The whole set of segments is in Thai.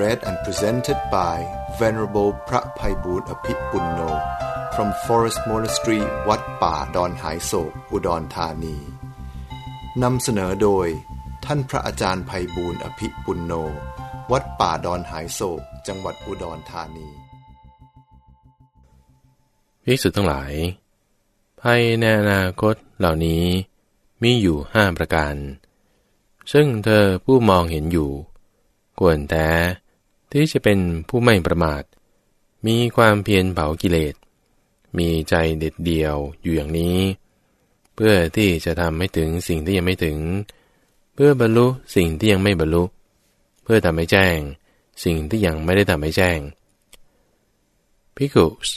read and presented by Venerable พระภัยบูรณ์อภิปุณโน from Forest Monastery วัดป่าดอนหายโศกอุดรธานีนำเสนอโดย ท่านพระอาจารย์ภัยบูรณ์อภิปุณโน วัดป่าดอนหายโศกจังหวัดอุดรธานีภิกษุทั้งหลาย ภัยในอนาคตเหล่านี้มีอยู่ห้าประการ ซึ่งเธอผู้มองเห็นอยู่ ควรแต่ ที่จะเป็นผู้ไม่ประมาท มีความเพียรเผากิเลส มีใจเด็ดเดี่ยวอยู่อย่างนี้ เพื่อที่จะทำให้ถึงสิ่งที่ยังไม่ถึง เพื่อบรรลุสิ่งที่ยังไม่บรรลุ เพื่อทำให้แจ้ง สิ่งที่ยังไม่ได้ทำให้แจ้ง Because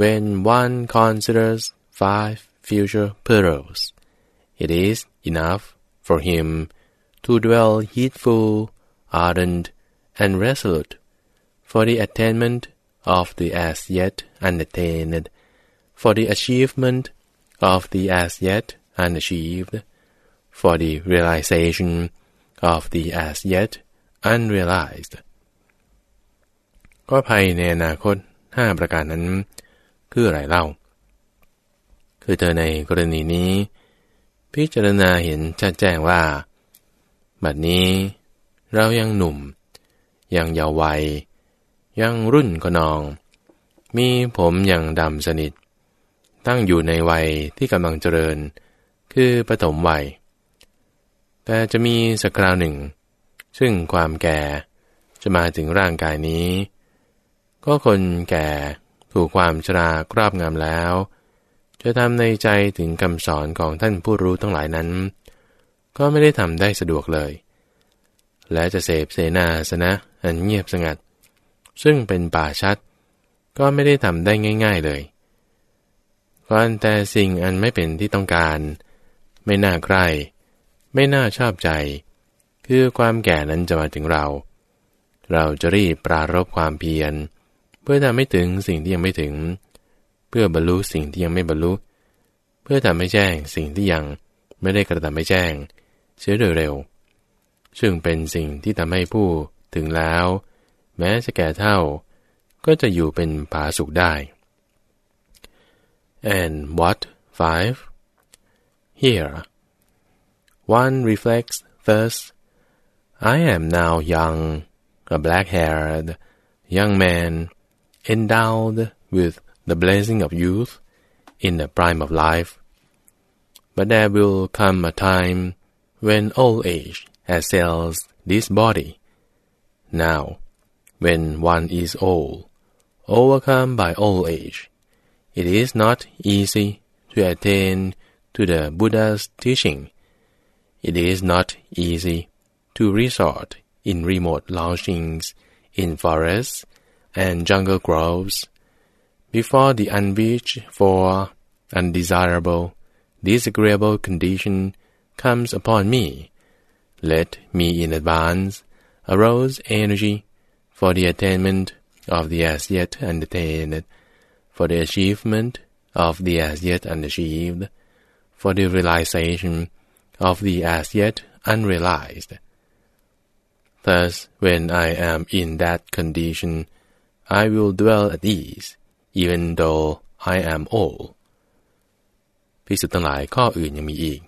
when one considers five future perils, it is enough for him to dwell heedful ardent, and resolute for the attainment of the as yet unattained, for the achievement of the as yet unachieved, for the realization of the as yet unrealized ก็ภัยในอนาคตห้าประการนั้น คืออะไรเล่า คือเธอในกรณีนี้ พิจารณาเห็นชัดแจ้งว่า บัดนี้เรายังหนุ่ม ยังเยาว์วัย ยังรุ่นกนอง มีผมยังดำสนิท ตั้งอยู่ในวัยที่กำลังเจริญ คือปฐมวัย แต่จะมีสักคราวหนึ่ง ซึ่งความแก่จะมาถึงร่างกายนี้ ก็คนแก่ถูกความชราครอบงำแล้ว จะทำในใจถึงคำสอนของท่านผู้รู้ทั้งหลายนั้น ก็ไม่ได้ทำได้สะดวกเลย และจะเสพเสนาสนะอันเงียบสงัด ซึ่งเป็นป่าชัด ก็ไม่ได้ทำได้ง่าย ๆเลยก่อนแต่สิ่งอันไม่เป็นที่ต้องการ ไม่น่าใครไม่น่าชอบใจ คือความแก่นั้นจะมาถึงเรา เราจะรีบปรารบความเพียร เพื่อทำให้ถึงสิ่งที่ยังไม่ถึง เพื่อบรรลุสิ่งที่ยังไม่บรรลุ เพื่อทำให้แจ้งสิ่งที่ยังไม่ได้กระทำให้แจ้งเสียโดยเร็ว ซึ่งเป็นสิ่งที่ทำให้ผู้ถึงแล้ว แม้จะแก่เท่า ก็จะอยู่เป็นผาสุขได้ and what five here one reflects thus I am now young a black-haired young man endowed with the blessing of youth in the prime of life but there will come a time when old age assails this body. Now, when one is old, overcome by old age, it is not easy to attain to the Buddha's teaching. It is not easy to resort in remote lodgings in forests and jungle groves before the unwished for, undesirable, disagreeable condition comes upon me let me in advance arouse energy for the attainment of the as yet unattained, for the achievement of the as yet unachieved, for the realization of the as yet unrealized. Thus, when I am in that condition, I will dwell at ease, even though I am old. พิสุทั้งหลายข้ออื่นยังมีอีก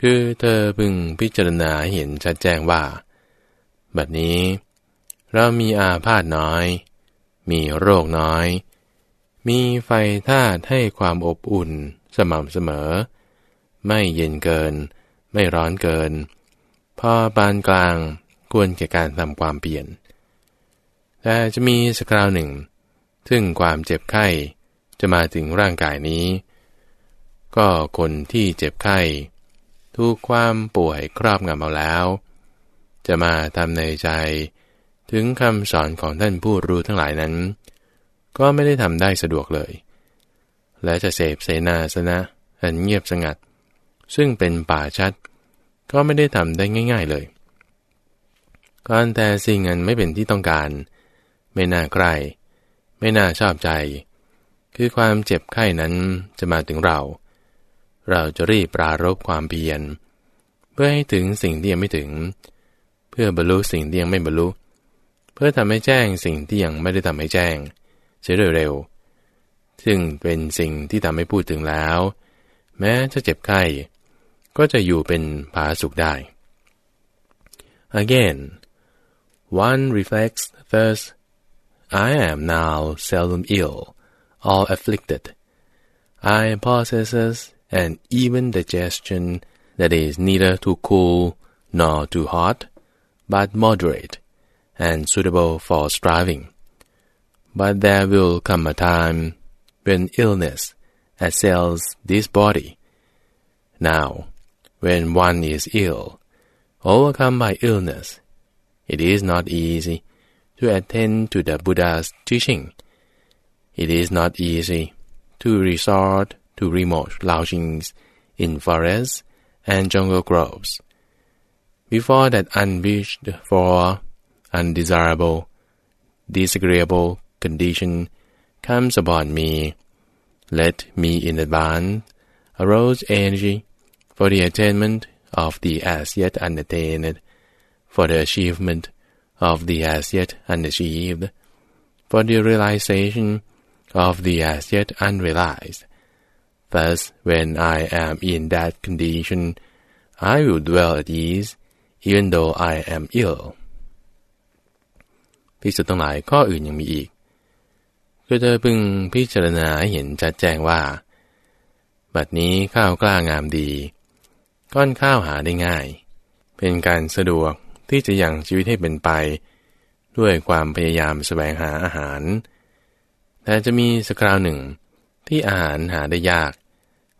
คือเธอพึงพิจารณาเห็นชัดแจ้งว่า บัดนี้ เรามีอาพาธน้อย มีโรคน้อย มีไฟธาตุให้ความอบอุ่นสม่ำเสมอ ไม่เย็นเกิน ไม่ร้อนเกิน พอปานกลางควรแก่การทำความเปลี่ยน แต่จะมีสักคราวหนึ่ง ซึ่งความเจ็บไข้จะมาถึงร่างกายนี้ ก็คนที่เจ็บไข้ ถูกความป่วยครอบงำเอาแล้ว จะมาทำในใจ ถึงคำสอนของท่านผู้รู้ทั้งหลายนั้น ก็ไม่ได้ทำได้สะดวกเลย และจะเสพเสนาสนะอันเงียบสงัด ซึ่งเป็นป่าชัด ก็ไม่ได้ทำได้ง่าย ๆเลยก่อนแต่สิ่งอันไม่เป็นที่ต้องการ ไม่น่าใกล้ไม่น่าชอบใจ คือความเจ็บไข้นั้นจะมาถึงเรา เราจะรีบปรารบความเพียร เพื่อให้ถึงสิ่งที่ยังไม่ถึง เพื่อบรรลุสิ่งที่ยังไม่บรรลุ เพื่อทำให้แจ้งสิ่งที่ยังไม่ได้ทำให้แจ้งเสียเร็วๆซึ่งเป็นสิ่งที่ทำให้พูดถึงแล้ว แม้จะเจ็บไข้ ก็จะอยู่เป็นผาสุขได้ Again one reflects thus I am now seldom ill or afflicted I possess an even digestion that is neither too cool nor too hot but moderate and suitable for striving but there will come a time when illness assails this body now, when one is ill, overcome by illness, it is not easy to attend to the Buddha's teaching. It is not easy to resort to remote lodgings in forests and jungle groves. Before that unwished for, undesirable, disagreeable condition comes upon me, let me in advance arouse energy for the attainment of the as yet unattained, for the achievement of the as yet unachieved, for the realization of the as yet unrealized. Thus, when I am in that condition, I will dwell at ease, even though I am ill. พิสุทั้งหลายข้ออื่นยังมีอีกก็เธอพึงพิจารณาเห็นชัดแจ้งว่า บัดนี้ข้าวกล้างามดี ก้อนข้าวหาได้ง่าย เป็นการสะดวกที่จะยังชีวิตให้เป็นไป ด้วยความพยายามแสวงหาอาหาร แต่จะมีสักคราวหนึ่งที่อาหารหาได้ยาก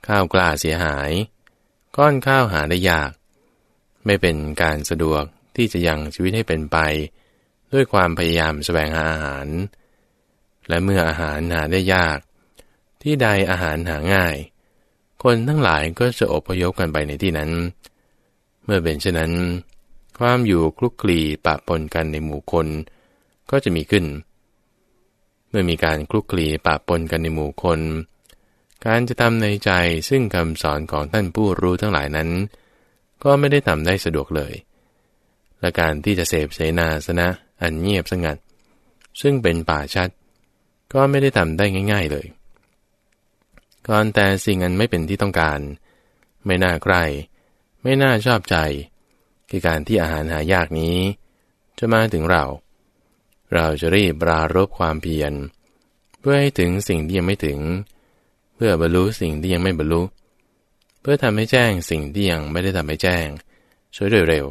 ข้าวกล้าเสียหาย ก้อนข้าวหาได้ยาก ไม่เป็นการสะดวกที่จะยังชีวิตให้เป็นไป ด้วยความพยายามแสวงหาอาหาร และเมื่ออาหารหาได้ยาก ที่ใดอาหารหาง่าย คนทั้งหลายก็จะอพยพกันไปในที่นั้น เมื่อเป็นเช่นนั้น ความอยู่คลุกคลีปะปนกันในหมู่คนก็จะมีขึ้น เมื่อมีการคลุกคลีปะปนกันในหมู่คน การจะทำในใจซึ่งคำสอนของท่านผู้รู้ทั้งหลายนั้น ก็ไม่ได้ทำได้สะดวกเลย และการที่จะเสพเสนาสนะอันเงียบสงัด ซึ่งเป็นป่าชัด ก็ไม่ได้ทำได้ง่าย ๆเลยก่อนแต่สิ่งอันไม่เป็นที่ต้องการ ไม่น่าใกล้ไม่น่าชอบใจ คือการที่อาหารหายากนี้ จะมาถึงเรา เราจะรีบปรารบความเพียร เพื่อให้ถึงสิ่งที่ยังไม่ถึง เพื่อบรรลุสิ่งที่ยังไม่บรรลุ เพื่อทำให้แจ้งสิ่งที่ยังไม่ได้ทำให้แจ้ง ช่วยเร็ว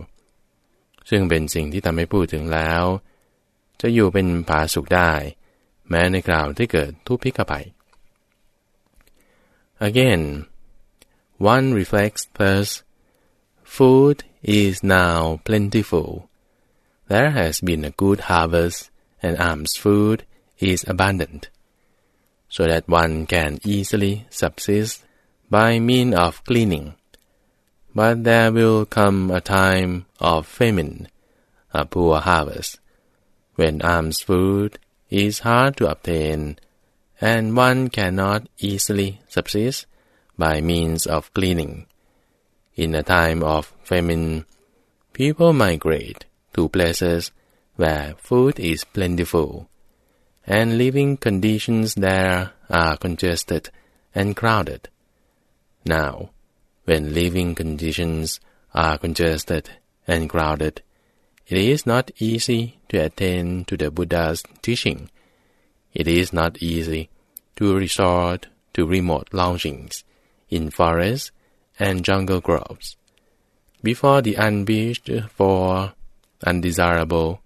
ๆซึ่งเป็นสิ่งที่ทำให้พูดถึงแล้ว จะอยู่เป็นผาสุขได้ แม้ในคราวที่เกิดทุพพิกภัย Again, one reflects thus, food is now plentiful. There has been a good harvest, and alms food is abundant, so that one can easily subsist by means of cleaning. But there will come a time of famine, a poor harvest, when alms food is hard to obtain and one cannot easily subsist by means of cleaning. In a time of famine, people migrate to places where food is plentiful, and living conditions there are congested and crowded. Now, when living conditions are congested and crowded, it is not easy to attain to the Buddha's teaching it is not easy to resort to remote lodgings in forests and jungle groves. Before the unwished for, undesirable,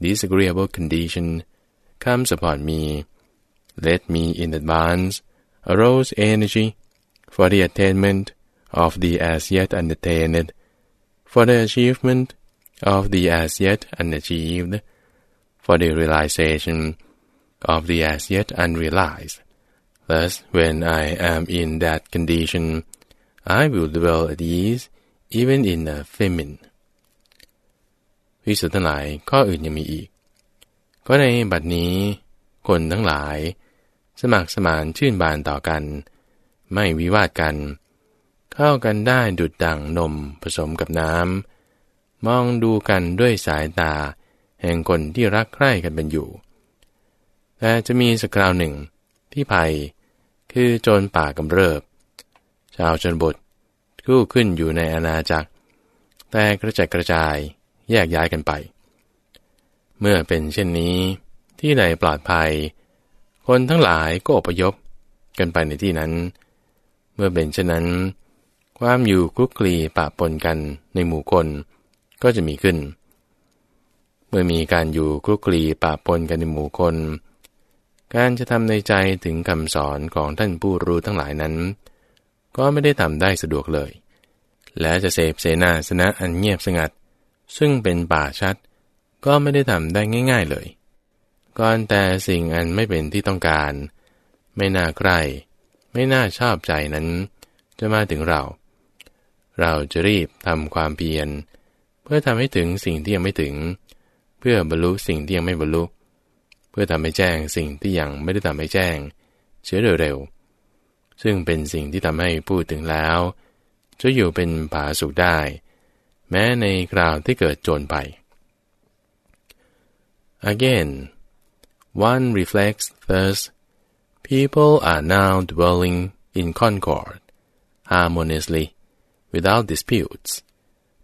disagreeable condition comes upon me, let me in advance arouse energy for the attainment of the as yet unattained, for the achievement of the as yet unachieved, for the realization of the as yet unrealized. Thus, when I am in that condition, I will dwell at ease even in a famine. วิสุทธ์ทั้งหลายข้ออื่นยังมีอีก ก็ในบัดนี้ คนทั้งหลาย สมัครสมานชื่นบานต่อกัน ไม่วิวาทกัน เข้ากันได้ดุดดั่งนมผสมกับน้ำมองดูกันด้วยสายตา แห่งคนที่รักใคร่กันเป็นอยู่ แต่จะมีสักคราวหนึ่งที่ภัยคือโจรป่ากำเริบ ชาวชนบทกู้ขึ้นอยู่ในอาณาจักร แต่กระจัดกระจายแยกย้ายกันไป เมื่อเป็นเช่นนี้ที่ใดปลอดภัย คนทั้งหลายก็อพยพกันไปในที่นั้น เมื่อเป็นเช่นนั้น ความอยู่คลุกคลีปะปนกันในหมู่คนก็จะมีขึ้น เมื่อมีการอยู่คลุกคลีปะปนกันในหมู่คน การจะทำในใจถึงคำสอนของท่านผู้รู้ทั้งหลายนั้น ก็ไม่ได้ทำได้สะดวกเลย และจะเสพเสนาสนะอันเงียบสงัด ซึ่งเป็นป่าชัด ก็ไม่ได้ทำได้ง่าย ๆเลย ก่อนแต่สิ่งอันไม่เป็นที่ต้องการ ไม่น่าใกล้ไม่น่าชอบใจนั้น จะมาถึงเรา เราจะรีบทำความเพียร เพื่อทำให้ถึงสิ่งที่ยังไม่ถึง เพื่อบรรลุสิ่งที่ยังไม่บรรลุ เพื่อทำให้แจ้งสิ่งที่ยังไม่ได้ทำให้แจ้ง เชื้อเร็วๆซึ่งเป็นสิ่งที่ทำให้พูดถึงแล้ว จะอยู่เป็นผาสุขได้ แม้ในคราวที่เกิดโจรไป Again one reflects thus people are now dwelling in concord harmoniously without disputes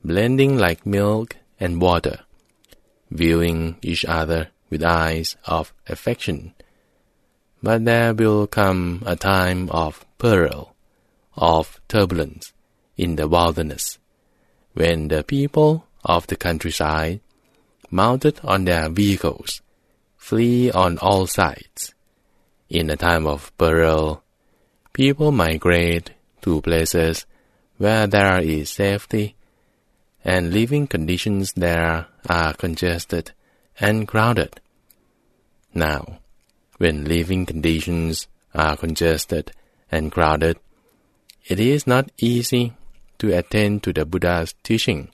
blending like milk and water viewing each other with eyes of affection. But there will come a time of peril of turbulence in the wilderness when the people of the countryside, mounted on their vehicles, flee on all sides. In a time of peril, people migrate to places where there is safety, and living conditions there are congested and crowded. Now, when living conditions are congested and crowded, it is not easy to attend to the Buddha's teaching.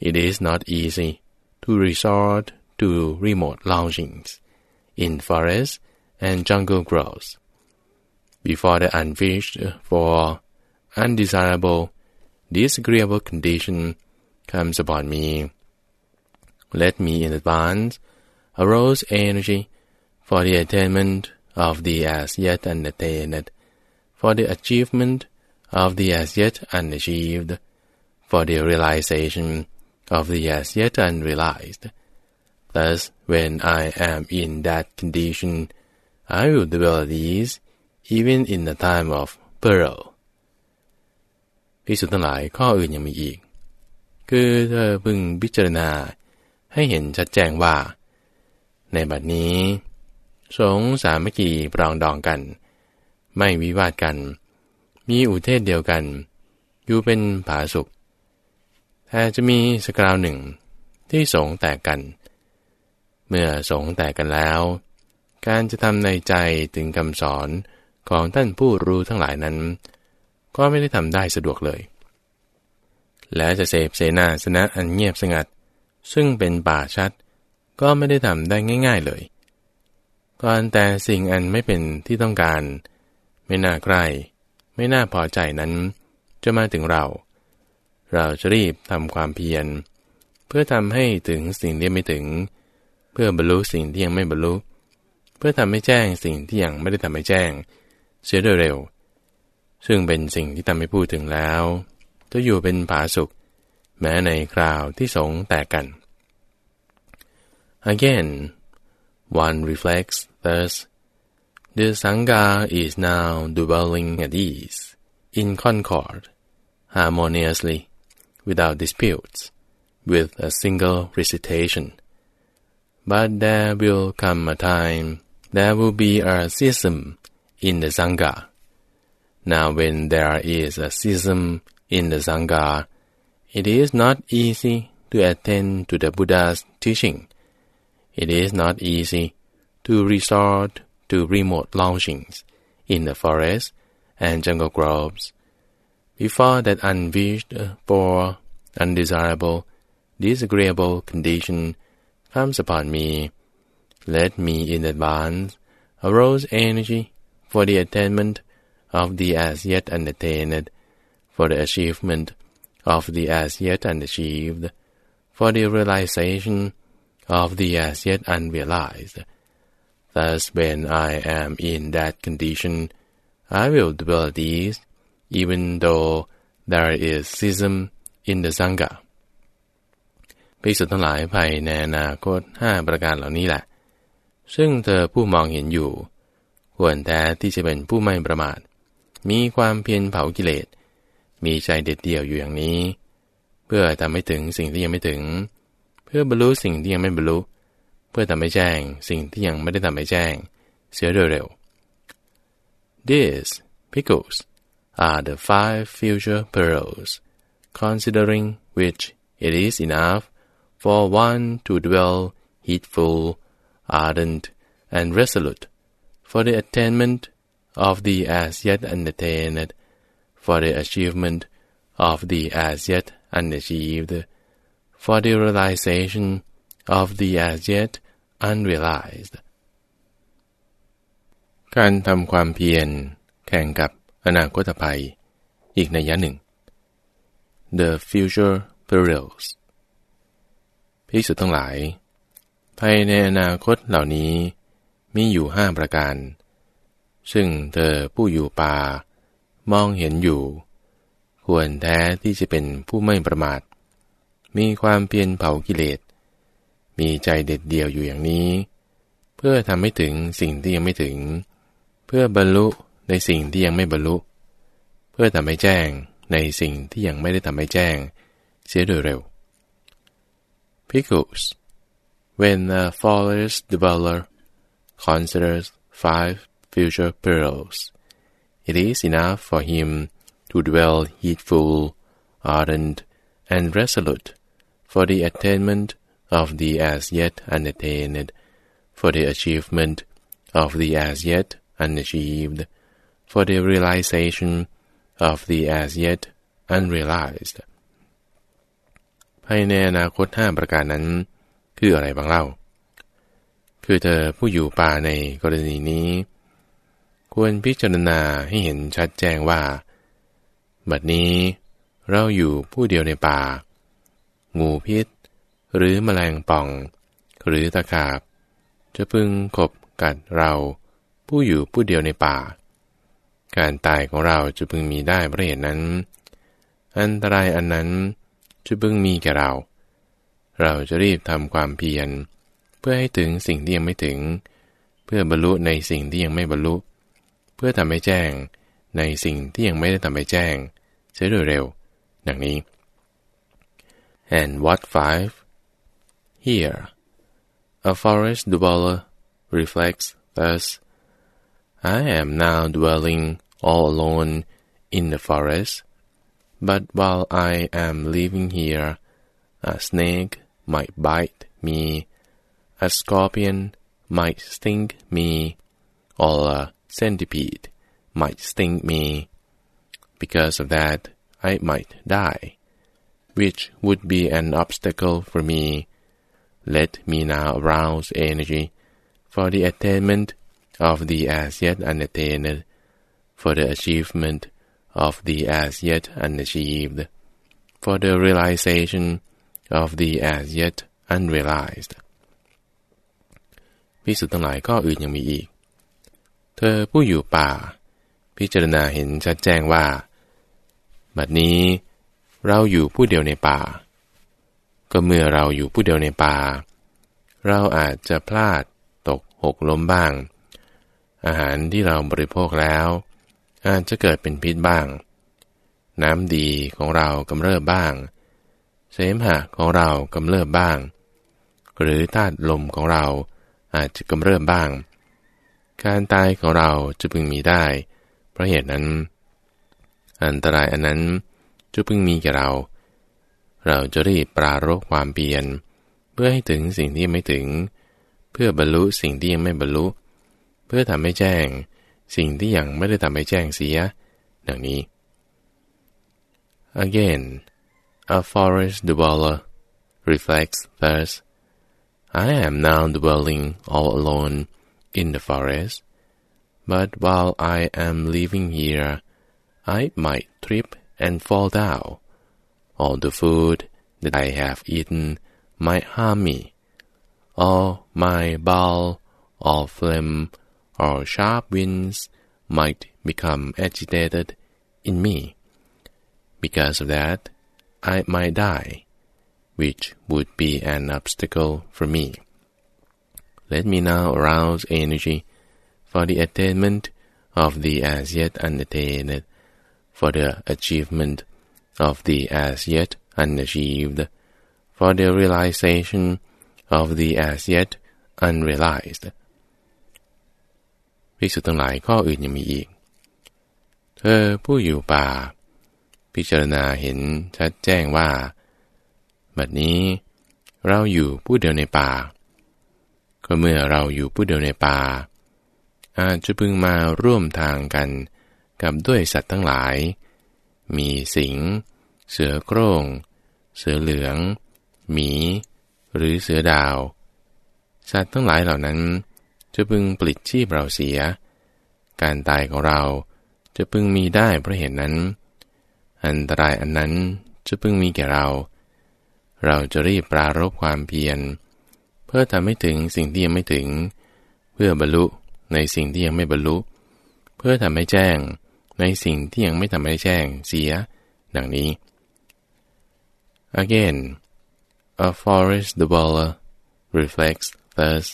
It is not easy to resort to remote lodgings in forests and jungle groves. Before the unwished for undesirable, disagreeable condition comes upon me, let me in advance arouse energy for the attainment of the as yet unattained, for the achievement of the as yet unachieved, for the realization of the as yet unrealized. Thus, when I am in that condition, I will dwell at ease, even in the time of peril. พิสุทั้งหลายข้ออื่นยังมีอีก คือเธอพึงพิจารณาให้เห็นชัดแจ้งว่า ในบัดนี้ สงสามัคคีปรองดองกัน ไม่วิวาทกัน มีอุเทศเดียวกัน อยู่เป็นผาสุข แต่จะมีสกราวหนึ่งที่สงแตกกัน เมื่อสงแตกกันแล้ว การจะทำในใจถึงคำสอนของท่านผู้รู้ทั้งหลายนั้น ก็ไม่ได้ทำได้สะดวกเลย และจะเสพเสนาสนะอันเงียบสงัด ซึ่งเป็นป่าชัด ก็ไม่ได้ทำได้ง่าย ๆเลยก่อนแต่สิ่งอันไม่เป็นที่ต้องการ ไม่น่าใกล้ไม่น่าพอใจนั้น จะมาถึงเรา เราจะรีบทำความเพียร เพื่อทำให้ถึงสิ่งที่ไม่ถึง เพื่อบรรลุสิ่งที่ยังไม่บรรลุ เพื่อทำให้แจ้งสิ่งที่ยังไม่ได้ทำให้แจ้ง เสียโดยเร็ว ซึ่งเป็นสิ่งที่ทำให้พูดถึงแล้วจะอยู่เป็นผาสุข แม้ในคราวที่สงแตกกัน Again one reflects thus The Sangha is now dwelling at ease, in concord, harmoniously, without disputes, with a single recitation. But there will come a time there will be a schism in the Sangha. Now when there is a schism in the Sangha, it is not easy to attend to the Buddha's teaching. it is not easy to resort to remote lodgings in the forest and jungle groves. Before that unwished for, undesirable, disagreeable condition comes upon me, let me in advance arouse energy for the attainment of the as yet unattained, for the achievement of the as yet unachieved, for the realization of the as yet unrealized. Thus, when I am in that condition, I will dwell these, even though there is schism in the sangha. ภิกษุทั้งหลายภายในอนาคตห้าประการเหล่านี้แหละ ซึ่งเธอผู้มองเห็นอยู่ ควรแต่ที่จะเป็นผู้ไม่ประมาท มีความเพียรเผากิเลส มีใจเด็ดเดี่ยวอยู่อย่างนี้ เพื่อทำให้ถึงสิ่งที่ยังไม่ถึง เพื่อบรรลุสิ่งที่ยังไม่บรรลุ เพื่อทำให้แจ้งสิ่งที่ยังไม่ได้ทำให้แจ้ง เสียเร็วๆ This pickles are the five future pearls considering which it is enough for one to dwell heedful, ardent, and resolute, for the attainment of the as yet unattained, for the achievement of the as yet unachieved, for the realization of the as yet unrealized. การทำความเพียรแข่งกับ อนาคตภัย อีกในยะหนึ่ง The future perils ภิกษุทั้งหลายภายในอนาคตเหล่านี้มีอยู่ห้าประการ ซึ่งเธอผู้อยู่ป่ามองเห็นอยู่ ควรแท้ที่จะเป็นผู้ไม่ประมาท มีความเพียรเผากิเลส มีใจเด็ดเดี่ยวอยู่อย่างนี้ เพื่อทำให้ถึงสิ่งที่ยังไม่ถึง เพื่อบรรลุ ในสิ่งที่ยังไม่บรรลุ เพื่อทำให้แจ้งในสิ่งที่ยังไม่ได้ทำให้แจ้ง เสียโดยเร็ว Pickles When a forest dweller considers five future perils, it is enough for him to dwell heedful, ardent, and resolute for the attainment of the as yet unattained, for the achievement of the as yet unachieved, for the realization of the as yet unrealized. ภายในอนาคตห้าประการนั้น คืออะไรบ้างเล่า คือเธอผู้อยู่ป่าในกรณีนี้ ควรพิจารณาให้เห็นชัดแจ้งว่า บัดนี้เราอยู่ผู้เดียวในป่า งูพิษ หรือแมลงป่อง หรือตะขาบ จะพึงขบกัดเราผู้อยู่ผู้เดียวในป่า การตายของเราจะพึงมีได้เพราะเหตุนั้น อันตรายอันนั้นจะพึงมีแก่เรา เราจะรีบทำความเพียร เพื่อให้ถึงสิ่งที่ยังไม่ถึง เพื่อบรรลุในสิ่งที่ยังไม่บรรลุ เพื่อทำให้แจ้งในสิ่งที่ยังไม่ได้ทำให้แจ้งเสียโดยเร็ว ดังนี้ and what five here a forest dweller reflects thus I am now dwelling all alone in the forest But while I am living here, a snake might bite me, a scorpion might sting me, or a centipede might sting me. Because of that, I might die, which would be an obstacle for me. Let me now arouse energy for the attainment of the as yet unattained, for the achievement of the as yet unachieved, for the realization of the as yet unrealized พิสุทั้งหลายก็อื่นยังมีอีก เธอผู้อยู่ป่า พิจารณาเห็นชัดแจ้งว่า บัดนี้เราอยู่ผู้เดียวในป่า ก็เมื่อเราอยู่ผู้เดียวในป่า เราอาจจะพลาดตกหกล้มบ้าง อาหารที่เราบริโภคแล้ว อาจจะเกิดเป็นพิษบ้าง น้ำดีของเรากำเริบบ้าง เสมหะของเรากำเริบบ้าง หรือธาตุลมของเราอาจจะกำเริบบ้าง การตายของเราจะพึงมีได้ เพราะเหตุนั้น อันตรายอันนั้นจะพึงมีแก่เรา เราจะรีบปรารบความเปลี่ยน เพื่อให้ถึงสิ่งที่ไม่ถึง เพื่อบรรลุสิ่งที่ยังไม่บรรลุ เพื่อทำให้แจ้ง สิ่งที่ยังไม่ได้ทำให้แจ้งเสีย ดังนี้ Again a forest dweller reflects thus I am now dwelling all alone in the forest but while I am living here I might trip and fall down all the food that I have eaten might harm me or my bowel or phlegm or sharp winds might become agitated in me. Because of that, I might die, which would be an obstacle for me. Let me now arouse energy for the attainment of the as yet unattained, for the achievement of the as yet unachieved, for the realization of the as yet unrealized. ภิกษุทั้งหลายข้ออื่นยังมีอีก เธอผู้อยู่ป่า พิจารณาเห็นชัดแจ้งว่า บัดนี้เราอยู่ผู้เดียวในป่า ก็เมื่อเราอยู่ผู้เดียวในป่า อาจจะพึงมาร่วมทางกันกับด้วยสัตว์ทั้งหลาย มีสิง เสือโคร่ง เสือเหลือง หมี หรือเสือดาว สัตว์ทั้งหลายเหล่านั้น จะพึงปลิดชีพเราเสีย การตายของเราจะพึงมีได้เพราะเหตุนั้น อันตรายอันนั้นจะพึงมีแก่เรา เราจะรีบปรารบความเพียร เพื่อทำให้ถึงสิ่งที่ยังไม่ถึง เพื่อบรรลุในสิ่งที่ยังไม่บรรลุ เพื่อทำให้แจ้งในสิ่งที่ยังไม่ทำให้แจ้งเสีย ดังนี้ Again a forest dweller reflects thus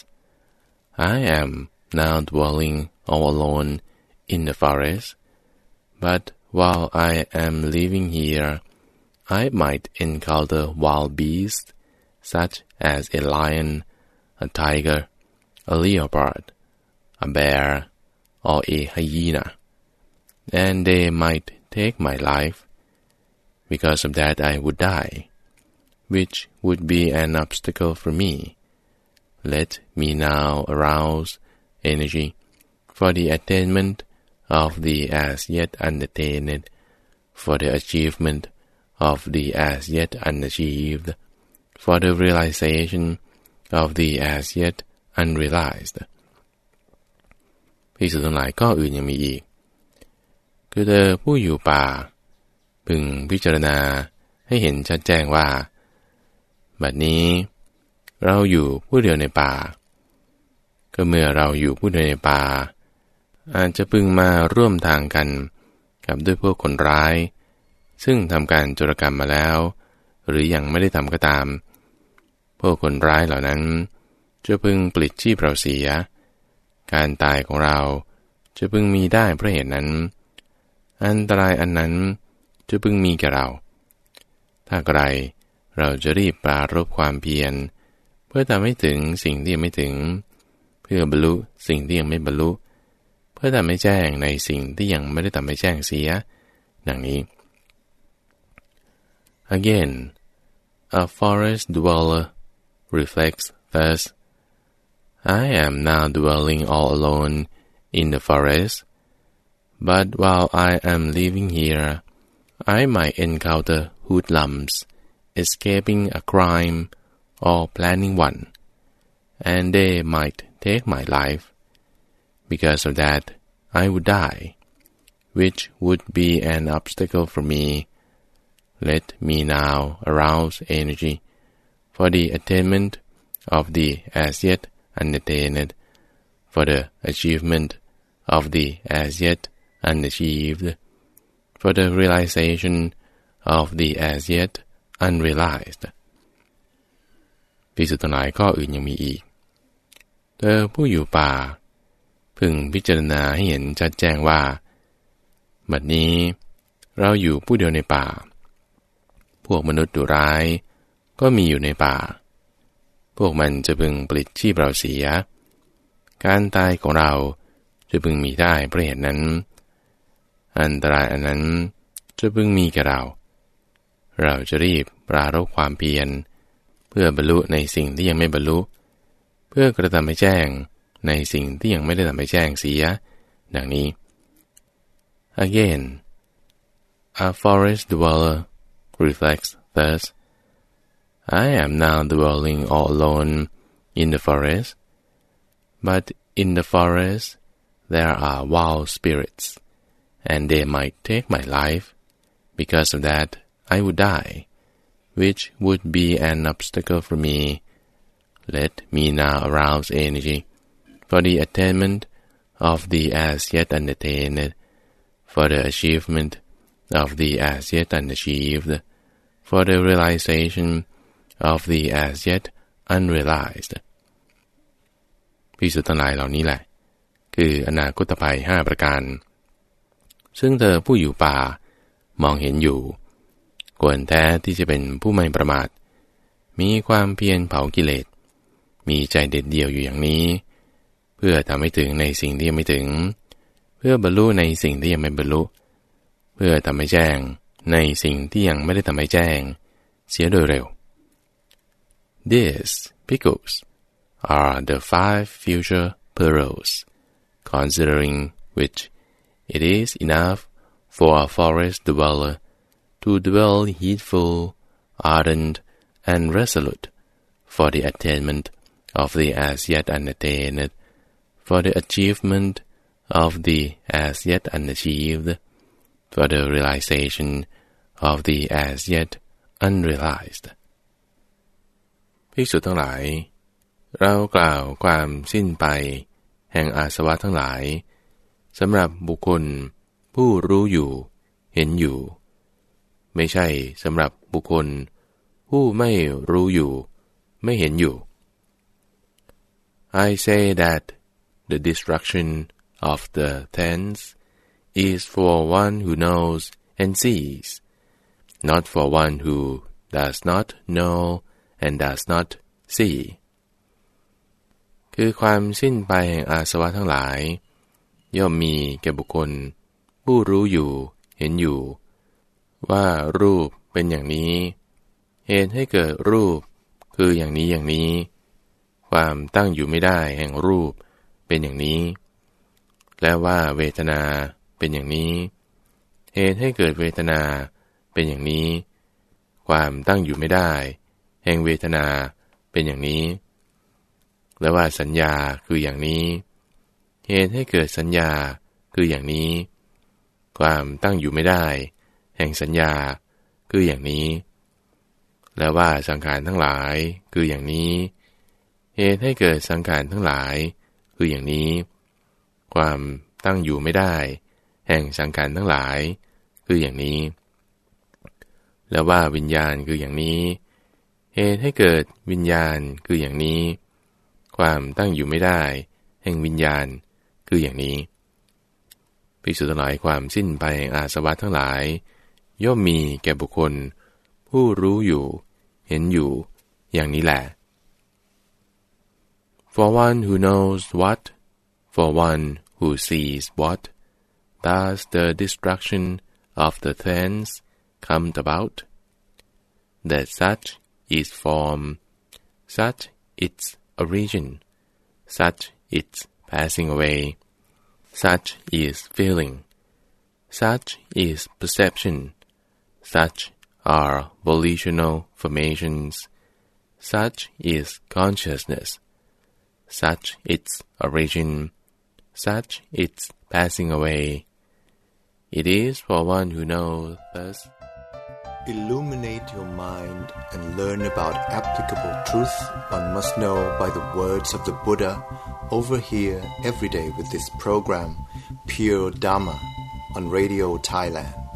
I am now dwelling all alone in the forest, but while I am living here, I might encounter wild beasts such as a lion, a tiger, a leopard, a bear, or a hyena, and they might take my life. Because of that I would die, which would be an obstacle for me. Let me now arouse energy for the attainment of the as yet unattained, for the achievement of the as yet unachieved, for the realization of the as yet unrealized. พิสุทั้งหลายก็อื่นยังมีอีก คือเธอผู้อยู่ป่า พึงพิจารณาให้เห็นชัดแจ้งว่า บัดนี้ เราอยู่ผู้เดียวในป่า ก็เมื่อเราอยู่ผู้เดียวในป่า อาจจะพึงมาร่วมทางกันกับด้วยพวกคนร้าย ซึ่งทำการจรกรรมมาแล้ว หรืออยังไม่ได้ทำก็ตาม พวกคนร้ายเหล่านั้น จะพึงปลิดชีพเราเสีย การตายของเราจะพึงมีได้เพราะเหตุนั้น อันตรายอันนั้นจะพึงมีแก่เรา ถ้าไกลเราจะรีบปรารบความเพียร เพื่อทำให้ถึงสิ่งที่ยังไม่ถึง เพื่อบรรลุสิ่งที่ยังไม่บรรลุ เพื่อทำให้แจ้งในสิ่งที่ยังไม่ได้ทำให้แจ้งเสีย ดังนี้ Again a forest dweller reflects thus I am now dwelling all alone in the forest but while I am living here I might encounter hoodlums escaping a crime or planning one, and they might take my life. Because of that, I would die, which would be an obstacle for me. Let me now arouse energy for the attainment of the as yet unattained, for the achievement of the as yet unachieved, for the realization of the as yet unrealized พิสุทั้งหลายข้ออื่นยังมีอีก เธอผู้อยู่ป่า พึงพิจารณาให้เห็นชัดแจ้งว่า บัดนี้เราอยู่ผู้เดียวในป่า พวกมนุษย์ดุร้ายก็มีอยู่ในป่า พวกมันจะพึงปลิดชีพเราเสีย การตายของเราจะพึงมีได้เพราะเหตุนั้น อันตรายอันนั้นจะพึงมีแก่เรา เราจะรีบปรารบความเพียร เพื่อบรรลุในสิ่งที่ยังไม่บรรลุ เพื่อกระทำให้แจ้งในสิ่งที่ยังไม่ได้ทำให้แจ้งเสีย ดังนี้ again a forest dweller reflects thus I am now dwelling all alone in the forest but in the forest there are wild spirits and they might take my life because of that I would die which would be an obstacle for me let me now arouse energy for the attainment of the as yet unattained, for the achievement of the as yet unachieved, for the realization of the as yet unrealized พิสุทธิ์ทั้งหลายเหล่านี้แหละ คืออนาคตภัยห้าประการ ซึ่งเธอผู้อยู่ป่ามองเห็นอยู่ ควรแท้ที่จะเป็นผู้ไม่ประมาท มีความเพียรเผากิเลส มีใจเด็ดเดี่ยวอยู่อย่างนี้ เพื่อทำให้ถึงในสิ่งที่ยังไม่ถึง เพื่อบรรลุในสิ่งที่ยังไม่บรรลุ เพื่อทำให้แจ้งในสิ่งที่ยังไม่ได้ทำให้แจ้ง เสียโดยเร็ว This pickles are the five future perils considering which it is enough for a forest dweller to dwell heedful, ardent, and resolute for the attainment of the as yet unattained for the achievement of the as yet unachieved, for the realization of the as yet unrealized ภิกษุทั้งหลาย เรากล่าวความสิ้นไป แห่งอาสวะทั้งหลายสำหรับบุคคลผู้รู้อยู่ เห็นอยู่ ไม่ใช่สำหรับบุคคล ผู้ไม่รู้อยู่ ไม่เห็นอยู่ I say that the destruction of the tents is for one who knows and sees, not for one who does not know and does not see คือความสิ้นไปแห่งอาสวะทั้งหลาย ย่อมมีแก่บุคคล ผู้รู้อยู่ เห็นอยู่ ว่ารูปเป็นอย่างนี้ เหตุให้เกิดรูปคืออย่างนี้อย่างนี้ ความตั้งอยู่ไม่ได้แห่งรูปเป็นอย่างนี้ และว่าเวทนาเป็นอย่างนี้ เหตุให้เกิดเวทนาเป็นอย่างนี้ ความตั้งอยู่ไม่ได้ แห่งเวทนาเป็นอย่างนี้ และว่าสัญญาคืออย่างนี้ เหตุให้เกิดสัญญาคืออย่างนี้ ความตั้งอยู่ไม่ได้ แห่งสัญญาคืออย่างนี้ และว่าสังขารทั้งหลายคืออย่างนี้ เหตุให้เกิดสังขารทั้งหลายคืออย่างนี้ ความตั้งอยู่ไม่ได้ แห่งสังขารทั้งหลายคืออย่างนี้ และว่าวิญญาณคืออย่างนี้ เหตุให้เกิดวิญญาณคืออย่างนี้ ความตั้งอยู่ไม่ได้ แห่งวิญญาณคืออย่างนี้ภิกษุทั้งหลายความสิ้นไปแห่งอาสวะทั้งหลาย ย่อมมีแก่บุคคล ผู้รู้อยู่ เห็นอยู่ อย่างนี้แหละ For one who knows what, for one who sees what, does the destruction of the things come about? That such is form, such its origin, such its passing away, such is feeling, such is perception, such are volitional formations, such is consciousness such its origin, such its passing away. It is for one who knows thus. Illuminate your mind and learn about applicable truth one must know by the words of the Buddha over here every day with this program, Pure Dharma, on Radio Thailand.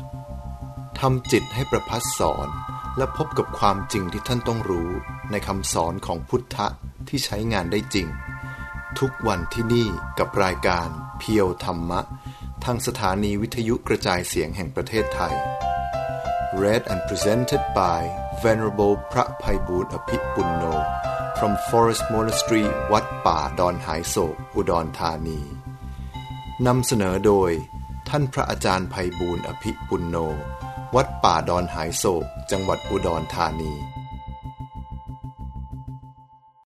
ทำจิตให้ประพัดสอนและพบกับความจริงที่ท่านต้องรู้ในคำสอนของพุทธะที่ใช้งานได้จริง ทุกวันที่นี่กับรายการเพียวธรรมะ ทางสถานีวิทยุกระจายเสียงแห่งประเทศไทย Read and presented by Venerable พระภัยบูรณ์อภิปุณโน from Forest Monastery วัดป่าดอนหายโศก อุดรธานีนำเสนอโดยท่านพระอาจารย์ภัยบูรณ์อภิปุณโน วัดป่าดอนหายโศก จังหวัดอุดรธานี